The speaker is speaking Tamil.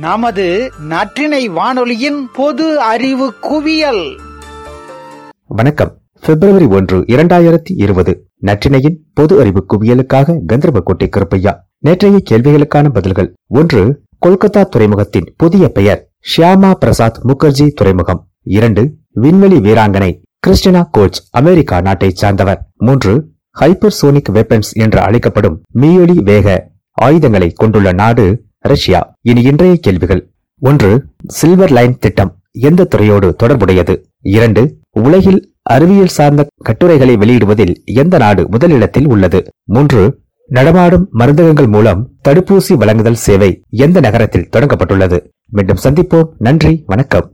நமது நற்றினை வானொலியின் பொது அறிவு குவியல். வணக்கம். பிப்ரவரி ஒன்று இரண்டாயிரத்தி இருபது. நற்றினையின் பொது அறிவு குவியலுக்காக கந்தர்வக்கோட்டை கருப்பையா. நேற்றைய கேள்விகளுக்கான பதில்கள். ஒன்று கொல்கத்தா துறைமுகத்தின் புதிய பெயர் ஷியாமா பிரசாத் முகர்ஜி துறைமுகம். இரண்டு விண்வெளி வீராங்கனை கிறிஸ்டினா கோச் அமெரிக்கா நாட்டைச் சார்ந்தவர். மூன்று ஹைப்பர்சோனிக் வெப்பன்ஸ் என்று அழைக்கப்படும் மீயொலி வேக ஆயுதங்களை கொண்டுள்ள நாடு ரஷ்யா. இனி இன்றைய கேள்விகள். ஒன்று சில்வர் லைன் திட்டம் எந்த துறையோடு தொடர்புடையது? இரண்டு உலகில் அறிவியல் சார்ந்த கட்டுரைகளை வெளியிடுவதில் எந்த நாடு முதலிடத்தில் உள்ளது? மூன்று நடமாடும் மருந்தகங்கள் மூலம் தடுப்பூசி வழங்குதல் சேவை எந்த நகரத்தில் தொடங்கப்பட்டுள்ளது? மீண்டும் சந்திப்போம். நன்றி வணக்கம்.